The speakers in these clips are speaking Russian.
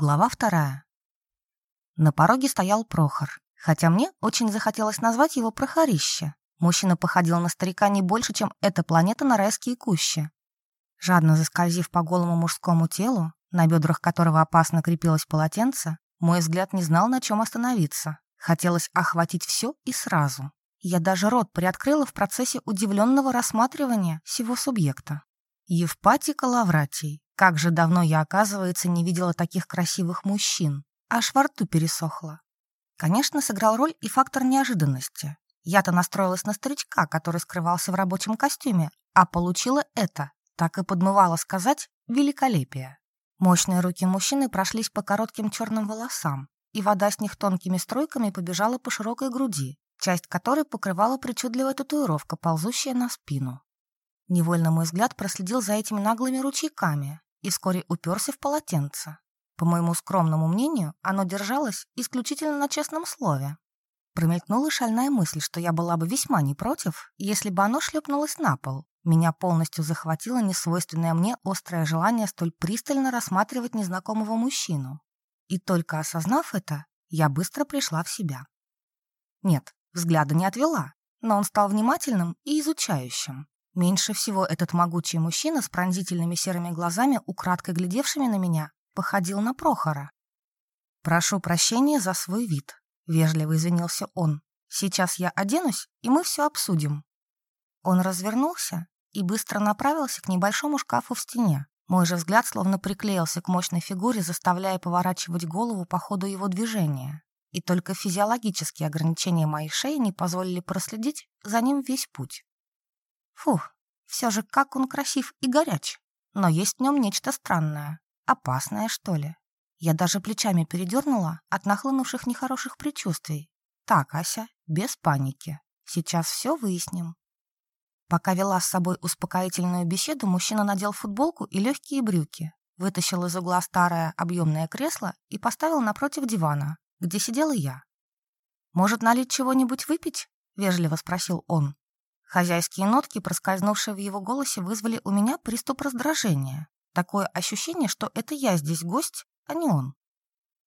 Глава вторая. На пороге стоял Прохор, хотя мне очень захотелось назвать его Прохорище. Мужчина походил на старика не больше, чем эта планета на райские кущи. Жадно заскользив по голому мужскому телу, на бедрах которого опасно крепилось полотенце, мой взгляд не знал, на чем остановиться. Хотелось охватить все и сразу. Я даже рот приоткрыла в процессе удивленного рассматривания всего субъекта. Евпатика Лавратий. Как же давно я, оказывается, не видела таких красивых мужчин. Аж во рту пересохло. Конечно, сыграл роль и фактор неожиданности. Я-то настроилась на старичка, который скрывался в рабочем костюме, а получила это, так и подмывала сказать, великолепие. Мощные руки мужчины прошлись по коротким черным волосам, и вода с них тонкими струйками побежала по широкой груди, часть которой покрывала причудливая татуировка, ползущая на спину. Невольно мой взгляд проследил за этими наглыми ручейками и вскоре уперся в полотенце. По моему скромному мнению, оно держалось исключительно на честном слове. Промелькнула шальная мысль, что я была бы весьма не против, если бы оно шлепнулось на пол, меня полностью захватило несвойственное мне острое желание столь пристально рассматривать незнакомого мужчину. И только осознав это, я быстро пришла в себя. Нет, взгляда не отвела, но он стал внимательным и изучающим. Меньше всего этот могучий мужчина с пронзительными серыми глазами, украдкой глядевшими на меня, походил на Прохора. «Прошу прощения за свой вид», — вежливо извинился он. «Сейчас я оденусь, и мы все обсудим». Он развернулся и быстро направился к небольшому шкафу в стене. Мой же взгляд словно приклеился к мощной фигуре, заставляя поворачивать голову по ходу его движения. И только физиологические ограничения моей шеи не позволили проследить за ним весь путь. Фух, все же как он красив и горяч. Но есть в нем нечто странное, опасное, что ли. Я даже плечами передернула от нахлынувших нехороших предчувствий. Так, Ася, без паники. Сейчас все выясним. Пока вела с собой успокоительную беседу, мужчина надел футболку и легкие брюки, вытащил из угла старое объемное кресло и поставил напротив дивана, где сидела я. «Может, налить чего-нибудь выпить?» — вежливо спросил он. Хозяйские нотки, проскользнувшие в его голосе, вызвали у меня приступ раздражения. Такое ощущение, что это я здесь гость, а не он.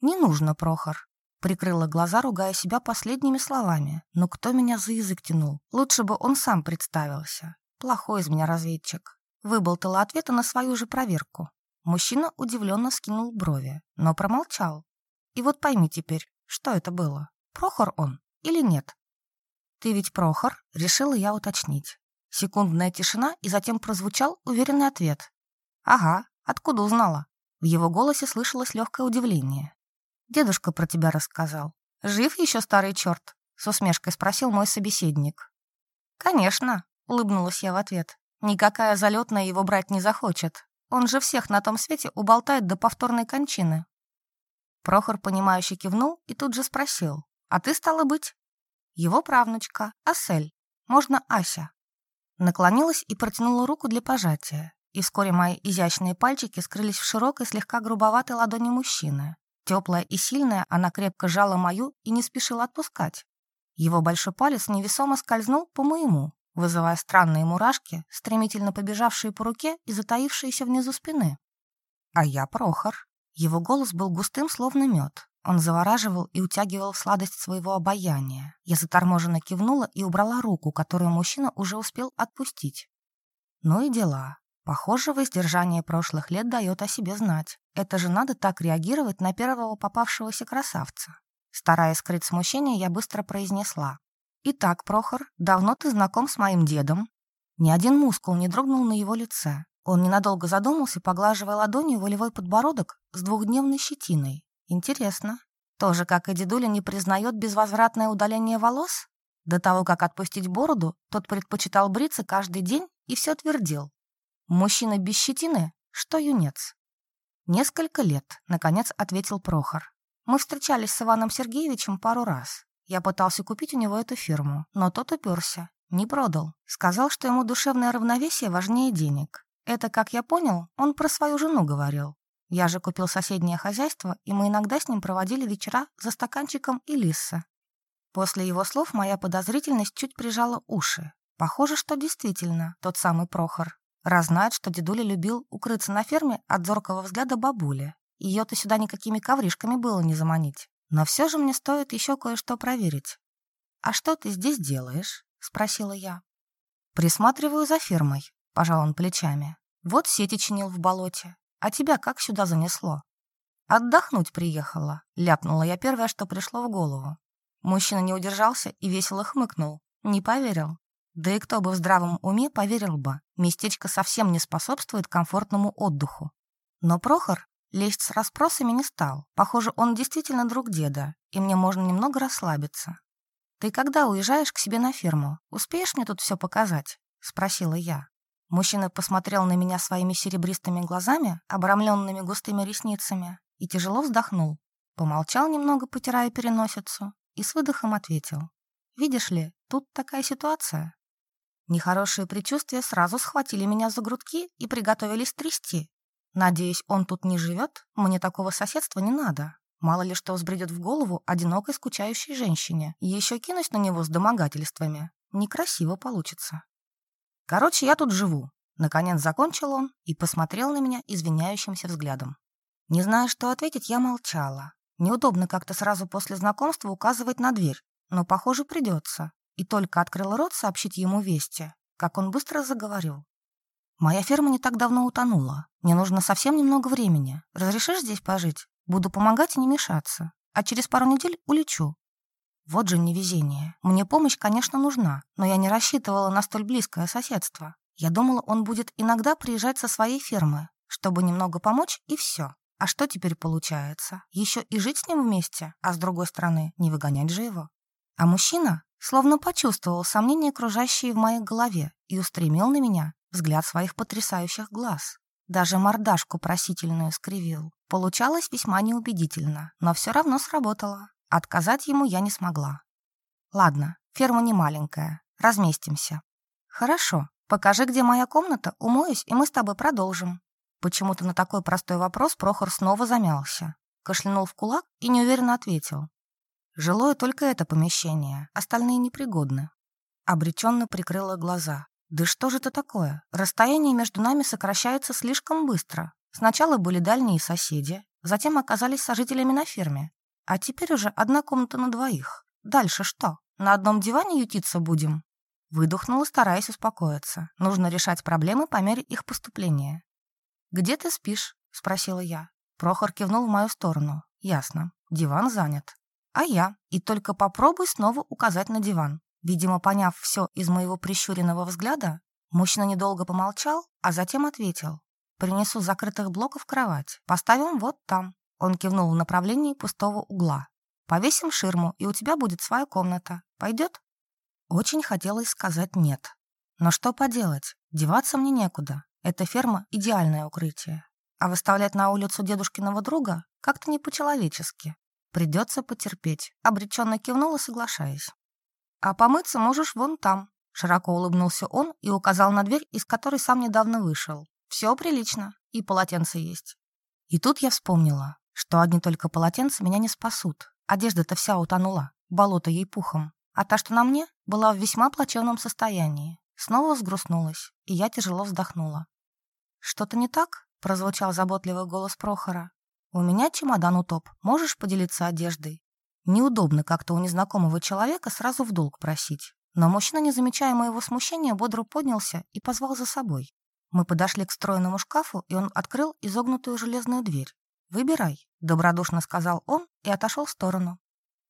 «Не нужно, Прохор», Прикрыла глаза, ругая себя последними словами. Но кто меня за язык тянул? Лучше бы он сам представился. Плохой из меня разведчик. Выболтала ответы на свою же проверку. Мужчина удивленно скинул брови, но промолчал. И вот пойми теперь, что это было? Прохор он или нет? Ты ведь Прохор? Решила я уточнить. Секундная тишина, и затем прозвучал уверенный ответ. Ага, откуда узнала? В его голосе слышалось легкое удивление. Дедушка про тебя рассказал. Жив еще старый черт? С усмешкой спросил мой собеседник. Конечно, улыбнулась я в ответ. Никакая залетная его брать не захочет. Он же всех на том свете уболтает до повторной кончины. Прохор, понимающе кивнул и тут же спросил. «А ты, стала быть?» Его правнучка, Асель. Можно Ася. Наклонилась и протянула руку для пожатия. И вскоре мои изящные пальчики скрылись в широкой, слегка грубоватой ладони мужчины. Теплая и сильная, она крепко жала мою и не спешила отпускать. Его большой палец невесомо скользнул по моему, вызывая странные мурашки, стремительно побежавшие по руке и затаившиеся внизу спины. А я Прохор. Его голос был густым, словно мед. Он завораживал и утягивал сладость своего обаяния. Я заторможенно кивнула и убрала руку, которую мужчина уже успел отпустить. Ну и дела. Похоже, воздержание прошлых лет дает о себе знать. Это же надо так реагировать на первого попавшегося красавца. Стараясь скрыть смущение, я быстро произнесла. «Итак, Прохор, давно ты знаком с моим дедом?» Ни один мускул не дрогнул на его лице. Он ненадолго задумался, поглаживая ладонью волевой подбородок с двухдневной щетиной. Интересно. Тоже, как и дедуля, не признает безвозвратное удаление волос? До того, как отпустить бороду, тот предпочитал бриться каждый день и все твердил. Мужчина без щетины, что юнец. Несколько лет, наконец ответил Прохор. Мы встречались с Иваном Сергеевичем пару раз. Я пытался купить у него эту фирму, но тот уперся. Не продал. Сказал, что ему душевное равновесие важнее денег. Это, как я понял, он про свою жену говорил. Я же купил соседнее хозяйство, и мы иногда с ним проводили вечера за стаканчиком и лисса. После его слов моя подозрительность чуть прижала уши. Похоже, что действительно тот самый Прохор. Раз знает, что дедуля любил укрыться на ферме от зоркого взгляда бабули. Ее-то сюда никакими ковришками было не заманить. Но все же мне стоит еще кое-что проверить. «А что ты здесь делаешь?» — спросила я. «Присматриваю за фермой», — пожал он плечами. «Вот сети чинил в болоте. А тебя как сюда занесло?» «Отдохнуть приехала», — ляпнула я первое, что пришло в голову. Мужчина не удержался и весело хмыкнул. Не поверил. Да и кто бы в здравом уме поверил бы, местечко совсем не способствует комфортному отдыху. Но Прохор лезть с расспросами не стал. Похоже, он действительно друг деда, и мне можно немного расслабиться. «Ты когда уезжаешь к себе на ферму? Успеешь мне тут все показать?» — спросила я. Мужчина посмотрел на меня своими серебристыми глазами, обрамленными густыми ресницами, и тяжело вздохнул. Помолчал немного, потирая переносицу, и с выдохом ответил. «Видишь ли, тут такая ситуация. Нехорошие предчувствия сразу схватили меня за грудки и приготовились трясти. Надеюсь, он тут не живет? Мне такого соседства не надо. Мало ли что взбредет в голову одинокой скучающей женщине. И еще кинусь на него с домогательствами. Некрасиво получится. Короче, я тут живу. Наконец закончил он и посмотрел на меня извиняющимся взглядом. Не зная, что ответить, я молчала. Неудобно как-то сразу после знакомства указывать на дверь, но, похоже, придется и только открыл рот сообщить ему вести, как он быстро заговорил. «Моя ферма не так давно утонула. Мне нужно совсем немного времени. Разрешишь здесь пожить? Буду помогать и не мешаться. А через пару недель улечу». Вот же невезение. Мне помощь, конечно, нужна, но я не рассчитывала на столь близкое соседство. Я думала, он будет иногда приезжать со своей фермы, чтобы немного помочь, и все. А что теперь получается? Еще и жить с ним вместе, а с другой стороны, не выгонять же его. А мужчина словно почувствовал сомнения, окружающие в моей голове, и устремил на меня взгляд своих потрясающих глаз. Даже мордашку просительную скривил. Получалось весьма неубедительно, но все равно сработало. Отказать ему я не смогла. Ладно, ферма не маленькая, разместимся. Хорошо, покажи, где моя комната, умоюсь, и мы с тобой продолжим. Почему-то на такой простой вопрос Прохор снова замялся. Кашлянул в кулак и неуверенно ответил. Жилое только это помещение, остальные непригодны. Обреченно прикрыла глаза. Да что же это такое? Расстояние между нами сокращается слишком быстро. Сначала были дальние соседи, затем оказались сожителями на ферме. А теперь уже одна комната на двоих. Дальше что? На одном диване ютиться будем? Выдохнула, стараясь успокоиться. Нужно решать проблемы по мере их поступления. «Где ты спишь?» — спросила я. Прохор кивнул в мою сторону. «Ясно. Диван занят а я, и только попробуй снова указать на диван. Видимо, поняв все из моего прищуренного взгляда, мужчина недолго помолчал, а затем ответил. «Принесу закрытых блоков кровать. Поставим вот там». Он кивнул в направлении пустого угла. «Повесим ширму, и у тебя будет своя комната. Пойдет?» Очень хотелось сказать «нет». Но что поделать, деваться мне некуда. Эта ферма — идеальное укрытие. А выставлять на улицу дедушкиного друга как-то не по-человечески. Придется потерпеть. Обреченно кивнула, соглашаясь. А помыться можешь вон там. Широко улыбнулся он и указал на дверь, из которой сам недавно вышел. Все прилично. И полотенце есть. И тут я вспомнила, что одни только полотенца меня не спасут. Одежда-то вся утонула, болото ей пухом. А та, что на мне, была в весьма плачевном состоянии. Снова взгрустнулась, и я тяжело вздохнула. «Что-то не так?» — прозвучал заботливый голос Прохора. «У меня чемодан утоп. Можешь поделиться одеждой?» Неудобно как-то у незнакомого человека сразу в долг просить. Но мужчина, не замечая моего смущения, бодро поднялся и позвал за собой. Мы подошли к стройному шкафу, и он открыл изогнутую железную дверь. «Выбирай», — добродушно сказал он и отошел в сторону.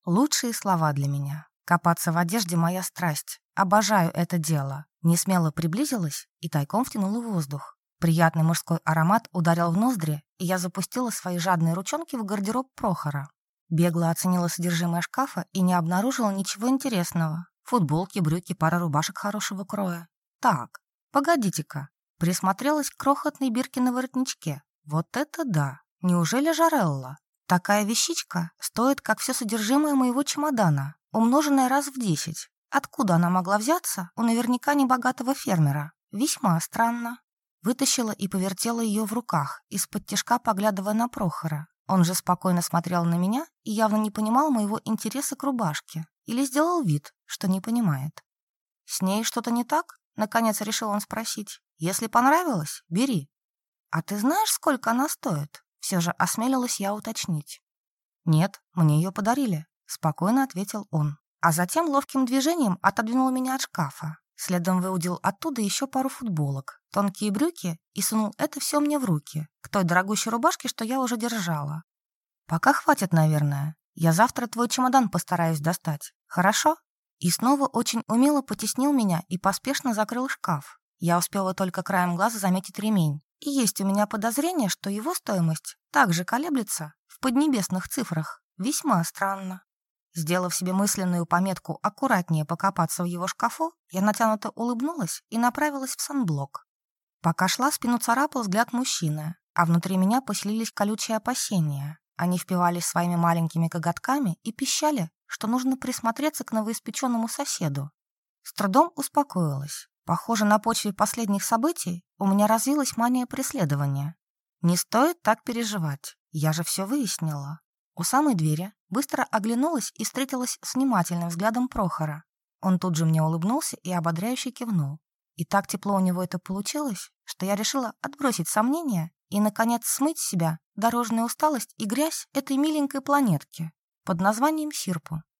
Лучшие слова для меня. Копаться в одежде — моя страсть. Обожаю это дело. Несмело приблизилась и тайком втянула воздух. Приятный мужской аромат ударил в ноздри, и я запустила свои жадные ручонки в гардероб Прохора. Бегло оценила содержимое шкафа и не обнаружила ничего интересного. Футболки, брюки, пара рубашек хорошего кроя. Так, погодите-ка. Присмотрелась к крохотной бирке на воротничке. Вот это да! Неужели Жарелла? Такая вещичка стоит, как все содержимое моего чемодана, умноженное раз в десять. Откуда она могла взяться у наверняка небогатого фермера? Весьма странно. Вытащила и повертела ее в руках, из-под тяжка поглядывая на Прохора. Он же спокойно смотрел на меня и явно не понимал моего интереса к рубашке. Или сделал вид, что не понимает. «С ней что-то не так?» — наконец решил он спросить. «Если понравилось, бери». «А ты знаешь, сколько она стоит?» Все же осмелилась я уточнить. «Нет, мне ее подарили», — спокойно ответил он. А затем ловким движением отодвинул меня от шкафа. Следом выудил оттуда еще пару футболок, тонкие брюки и сунул это все мне в руки, к той дорогущей рубашке, что я уже держала. «Пока хватит, наверное. Я завтра твой чемодан постараюсь достать. Хорошо?» И снова очень умело потеснил меня и поспешно закрыл шкаф. Я успела только краем глаза заметить ремень. И есть у меня подозрение, что его стоимость также колеблется в поднебесных цифрах. Весьма странно. Сделав себе мысленную пометку аккуратнее покопаться в его шкафу, я натянуто улыбнулась и направилась в санблок. Пока шла, спину царапал взгляд мужчины, а внутри меня поселились колючие опасения. Они впивались своими маленькими коготками и пищали, что нужно присмотреться к новоиспеченному соседу. С трудом успокоилась. Похоже, на почве последних событий у меня развилась мания преследования. Не стоит так переживать, я же все выяснила. У самой двери быстро оглянулась и встретилась с внимательным взглядом Прохора. Он тут же мне улыбнулся и ободряюще кивнул. И так тепло у него это получилось, что я решила отбросить сомнения и, наконец, смыть с себя дорожную усталость и грязь этой миленькой планетки под названием Сирпу.